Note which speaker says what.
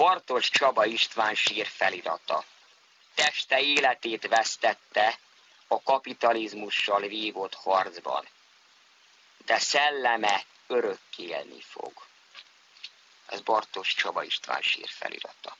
Speaker 1: Bartos Csaba István sír felirata. Teste életét vesztette a kapitalizmussal vívott harcban, de szelleme örökké élni fog. Ez Bartos Csaba István sír felirata.